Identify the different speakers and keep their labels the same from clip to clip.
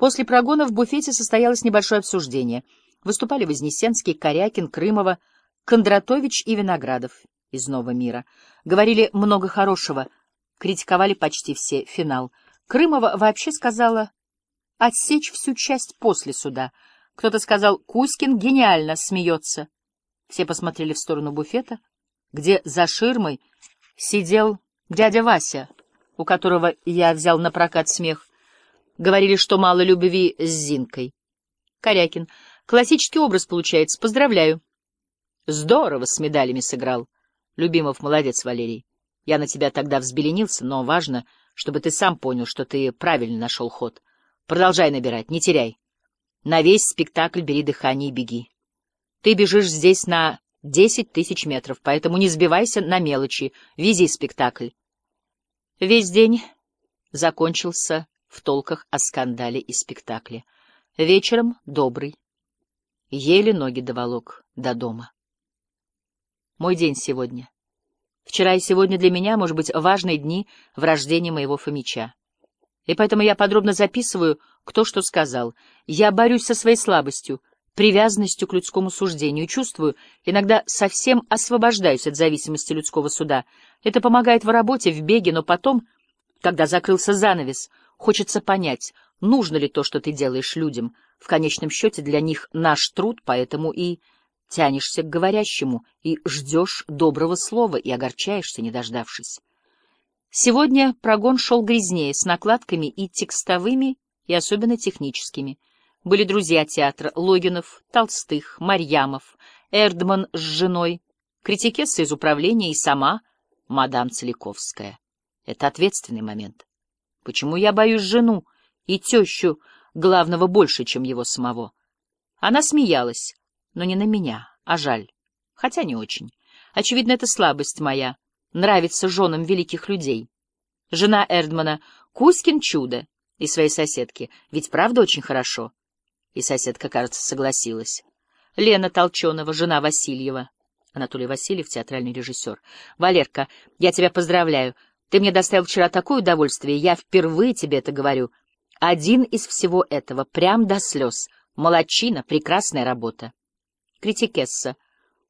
Speaker 1: После прогона в буфете состоялось небольшое обсуждение. Выступали Вознесенский, Корякин, Крымова, Кондратович и Виноградов из «Нового мира». Говорили много хорошего, критиковали почти все финал. Крымова вообще сказала отсечь всю часть после суда. Кто-то сказал «Кузькин гениально смеется». Все посмотрели в сторону буфета, где за ширмой сидел дядя Вася, у которого я взял на прокат смех. Говорили, что мало любви с Зинкой. Корякин. Классический образ получается. Поздравляю. Здорово с медалями сыграл. Любимов, молодец, Валерий. Я на тебя тогда взбеленился, но важно, чтобы ты сам понял, что ты правильно нашел ход. Продолжай набирать, не теряй. На весь спектакль бери дыхание и беги. Ты бежишь здесь на десять тысяч метров, поэтому не сбивайся на мелочи, вези спектакль. Весь день закончился в толках о скандале и спектакле. Вечером добрый. Еле ноги доволок до дома. Мой день сегодня. Вчера и сегодня для меня, может быть, важные дни в рождении моего Фомича. И поэтому я подробно записываю, кто что сказал. Я борюсь со своей слабостью, привязанностью к людскому суждению, чувствую, иногда совсем освобождаюсь от зависимости людского суда. Это помогает в работе, в беге, но потом, когда закрылся занавес, Хочется понять, нужно ли то, что ты делаешь людям. В конечном счете для них наш труд, поэтому и тянешься к говорящему, и ждешь доброго слова, и огорчаешься, не дождавшись. Сегодня прогон шел грязнее, с накладками и текстовыми, и особенно техническими. Были друзья театра — Логинов, Толстых, Марьямов, Эрдман с женой, критикесса из управления и сама мадам Целиковская. Это ответственный момент. Почему я боюсь жену и тещу главного больше, чем его самого? Она смеялась, но не на меня, а жаль. Хотя не очень. Очевидно, это слабость моя. Нравится женам великих людей. Жена Эрдмана — Кузькин чудо. И своей соседки. Ведь правда очень хорошо? И соседка, кажется, согласилась. Лена Толченова, жена Васильева. Анатолий Васильев, театральный режиссер. Валерка, я тебя поздравляю. Ты мне доставил вчера такое удовольствие, я впервые тебе это говорю. Один из всего этого, прям до слез. Молодчина, прекрасная работа. Критикесса.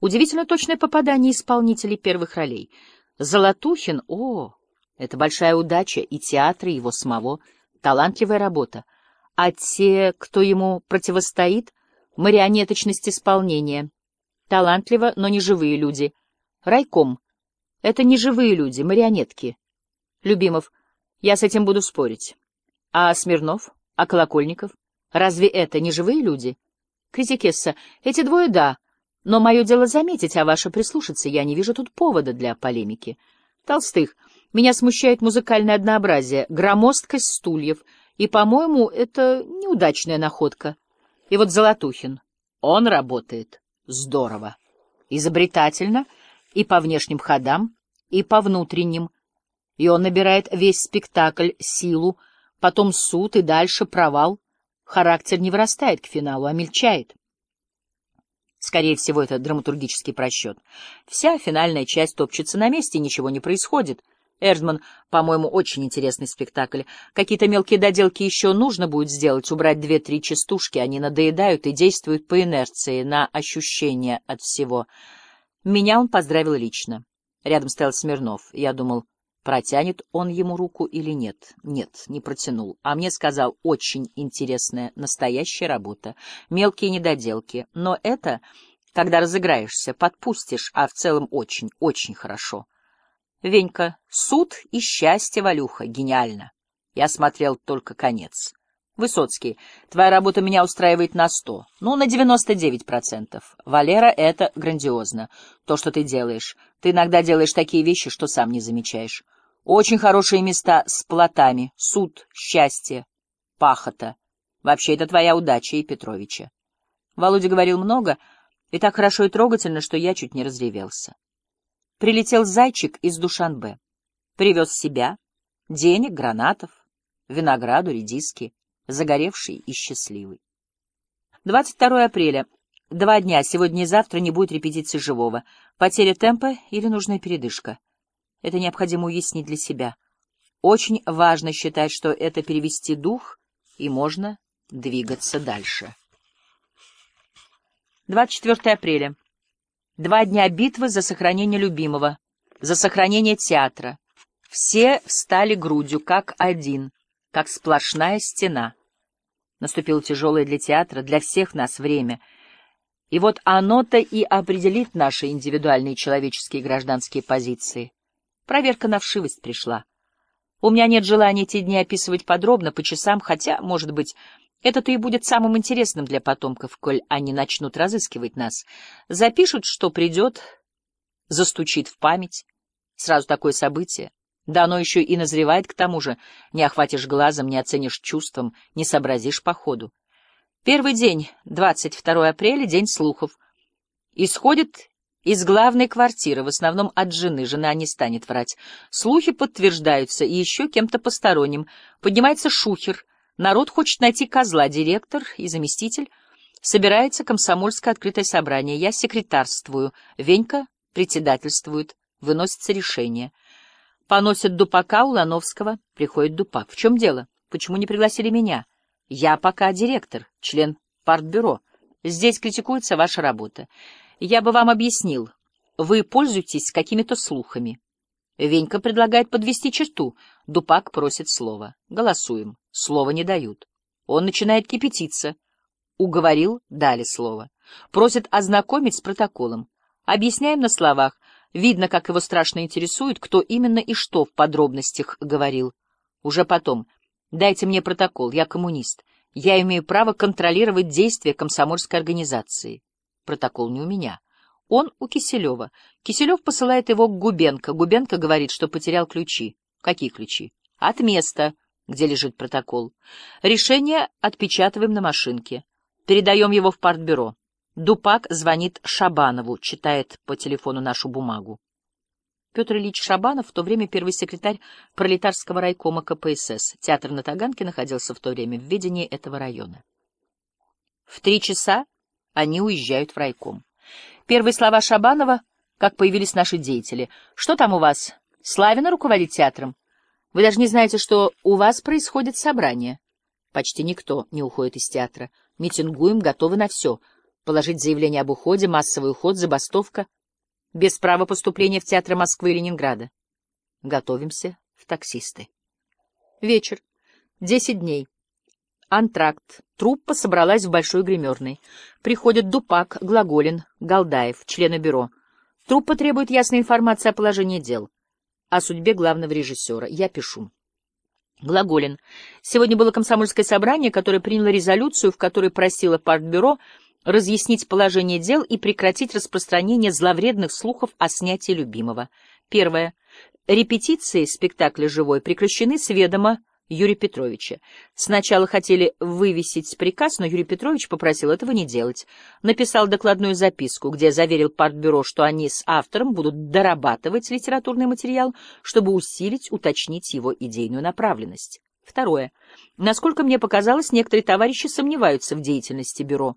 Speaker 1: Удивительно точное попадание исполнителей первых ролей. Золотухин, о, это большая удача и театра, и его самого. Талантливая работа. А те, кто ему противостоит, марионеточность исполнения. Талантливо, но не живые люди. Райком. Это не живые люди, марионетки. Любимов, я с этим буду спорить. А Смирнов? А Колокольников? Разве это не живые люди? Критикесса, эти двое — да. Но мое дело заметить, а ваше прислушаться. Я не вижу тут повода для полемики. Толстых. Меня смущает музыкальное однообразие, громоздкость стульев. И, по-моему, это неудачная находка. И вот Золотухин. Он работает. Здорово. Изобретательно и по внешним ходам, и по внутренним и он набирает весь спектакль, силу, потом суд и дальше провал. Характер не вырастает к финалу, а мельчает. Скорее всего, это драматургический просчет. Вся финальная часть топчется на месте, ничего не происходит. Эрдман, по-моему, очень интересный спектакль. Какие-то мелкие доделки еще нужно будет сделать, убрать две-три частушки, они надоедают и действуют по инерции, на ощущения от всего. Меня он поздравил лично. Рядом стоял Смирнов. Я думал, Протянет он ему руку или нет? Нет, не протянул. А мне сказал, очень интересная, настоящая работа. Мелкие недоделки. Но это, когда разыграешься, подпустишь, а в целом очень, очень хорошо. Венька, суд и счастье, Валюха, гениально. Я смотрел только конец. Высоцкий, твоя работа меня устраивает на сто, ну, на девяносто девять процентов. Валера, это грандиозно. То, что ты делаешь. Ты иногда делаешь такие вещи, что сам не замечаешь. Очень хорошие места с плотами, суд, счастье, пахота. Вообще, это твоя удача и Петровича. Володя говорил много, и так хорошо и трогательно, что я чуть не разревелся. Прилетел зайчик из Душанбе. Привез себя, денег, гранатов, винограду, редиски, загоревший и счастливый. 22 апреля. Два дня, сегодня и завтра не будет репетиции живого. Потеря темпа или нужная передышка. Это необходимо уяснить для себя. Очень важно считать, что это перевести дух, и можно двигаться дальше. 24 апреля. Два дня битвы за сохранение любимого, за сохранение театра. Все встали грудью, как один, как сплошная стена. Наступило тяжелое для театра, для всех нас время. И вот оно-то и определит наши индивидуальные человеческие и гражданские позиции. Проверка на вшивость пришла. У меня нет желания эти дни описывать подробно, по часам, хотя, может быть, это-то и будет самым интересным для потомков, коль они начнут разыскивать нас. Запишут, что придет, застучит в память. Сразу такое событие. Да оно еще и назревает к тому же. Не охватишь глазом, не оценишь чувством, не сообразишь по ходу. Первый день, 22 апреля, день слухов. Исходит из главной квартиры, в основном от жены. Жена не станет врать. Слухи подтверждаются, и еще кем-то посторонним. Поднимается шухер — Народ хочет найти козла, директор и заместитель. Собирается комсомольское открытое собрание. Я секретарствую. Венька председательствует. Выносится решение. Поносят Дупака у Лановского. Приходит Дупак. В чем дело? Почему не пригласили меня? Я пока директор, член партбюро. Здесь критикуется ваша работа. Я бы вам объяснил. Вы пользуетесь какими-то слухами. Венька предлагает подвести черту. Дупак просит слова. Голосуем. Слова не дают. Он начинает кипятиться. Уговорил, дали слово. Просит ознакомить с протоколом. Объясняем на словах. Видно, как его страшно интересует, кто именно и что в подробностях говорил. Уже потом. Дайте мне протокол, я коммунист. Я имею право контролировать действия комсомольской организации. Протокол не у меня. Он у Киселева. Киселев посылает его к Губенко. Губенко говорит, что потерял ключи. Какие ключи? От места, где лежит протокол. Решение отпечатываем на машинке. Передаем его в партбюро. Дупак звонит Шабанову, читает по телефону нашу бумагу. Петр Ильич Шабанов, в то время первый секретарь пролетарского райкома КПСС. Театр на Таганке находился в то время в ведении этого района. В три часа они уезжают в райком. Первые слова Шабанова, как появились наши деятели. «Что там у вас? Славина руководит театром? Вы даже не знаете, что у вас происходит собрание». Почти никто не уходит из театра. Митингуем, готовы на все. Положить заявление об уходе, массовый уход, забастовка. Без права поступления в театры Москвы и Ленинграда. Готовимся в таксисты. Вечер. Десять дней. Антракт. Труппа собралась в большой гримерной. Приходят Дупак, Глаголин, Галдаев, члены бюро. Труппа требует ясной информации о положении дел. О судьбе главного режиссера. Я пишу. Глаголин. Сегодня было комсомольское собрание, которое приняло резолюцию, в которой просило партбюро разъяснить положение дел и прекратить распространение зловредных слухов о снятии любимого. Первое. Репетиции спектакля «Живой» прекращены с ведома Юрия Петровича. Сначала хотели вывесить приказ, но Юрий Петрович попросил этого не делать. Написал докладную записку, где заверил партбюро, что они с автором будут дорабатывать литературный материал, чтобы усилить, уточнить его идейную направленность. Второе. Насколько мне показалось, некоторые товарищи сомневаются в деятельности бюро.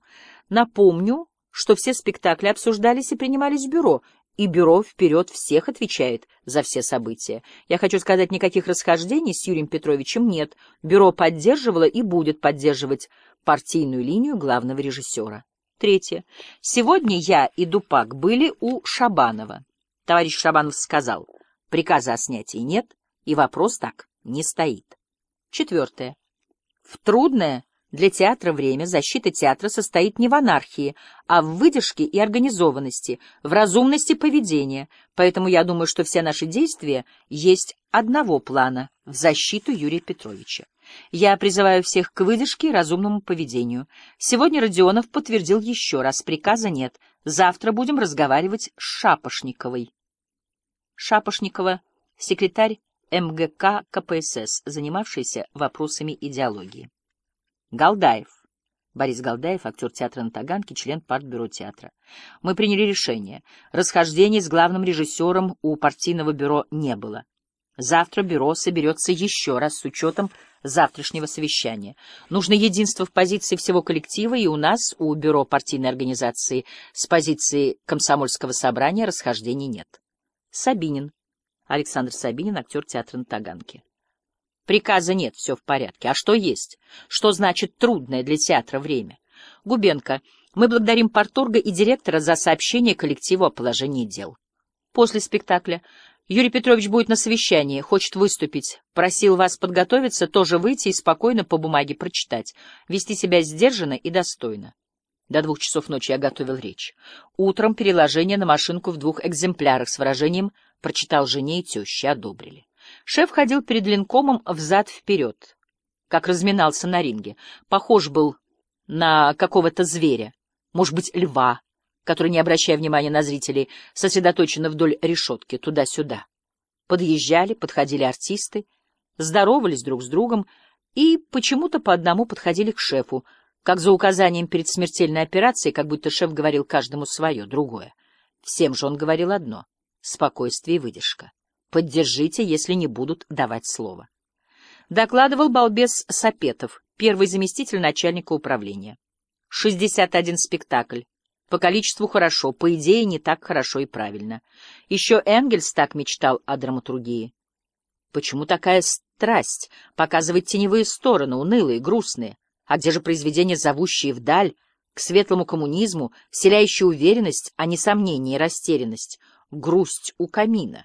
Speaker 1: Напомню, что все спектакли обсуждались и принимались в бюро, и бюро вперед всех отвечает за все события. Я хочу сказать, никаких расхождений с Юрием Петровичем нет. Бюро поддерживало и будет поддерживать партийную линию главного режиссера. Третье. Сегодня я и Дупак были у Шабанова. Товарищ Шабанов сказал, приказа о снятии нет, и вопрос так не стоит. Четвертое. В трудное для театра время защита театра состоит не в анархии, а в выдержке и организованности, в разумности поведения, поэтому я думаю, что все наши действия есть одного плана — в защиту Юрия Петровича. Я призываю всех к выдержке и разумному поведению. Сегодня Родионов подтвердил еще раз, приказа нет. Завтра будем разговаривать с Шапошниковой. Шапошникова — секретарь МГК КПСС, занимавшийся вопросами идеологии. Галдаев. Борис Галдаев, актер театра на Таганке, член партбюро театра. Мы приняли решение. Расхождений с главным режиссером у партийного бюро не было. Завтра бюро соберется еще раз с учетом завтрашнего совещания. Нужно единство в позиции всего коллектива, и у нас, у бюро партийной организации, с позиции комсомольского собрания расхождений нет. Сабинин. Александр Сабинин, актер театра на Таганке. Приказа нет, все в порядке. А что есть? Что значит трудное для театра время? Губенко, мы благодарим порторга и директора за сообщение коллективу о положении дел. После спектакля Юрий Петрович будет на совещании, хочет выступить. Просил вас подготовиться, тоже выйти и спокойно по бумаге прочитать, вести себя сдержанно и достойно. До двух часов ночи я готовил речь. Утром переложение на машинку в двух экземплярах с выражением «прочитал жене и теще, одобрили». Шеф ходил перед линкомом взад-вперед, как разминался на ринге. Похож был на какого-то зверя, может быть, льва, который, не обращая внимания на зрителей, сосредоточенно вдоль решетки, туда-сюда. Подъезжали, подходили артисты, здоровались друг с другом и почему-то по одному подходили к шефу, как за указанием перед смертельной операцией, как будто шеф говорил каждому свое, другое. Всем же он говорил одно — спокойствие и выдержка. Поддержите, если не будут давать слово. Докладывал балбес Сапетов, первый заместитель начальника управления. 61 спектакль. По количеству хорошо, по идее не так хорошо и правильно. Еще Энгельс так мечтал о драматургии. Почему такая страсть показывать теневые стороны, унылые, грустные? А где же произведения, зовущие вдаль, к светлому коммунизму, вселяющие уверенность, а не сомнение и растерянность, грусть у камина?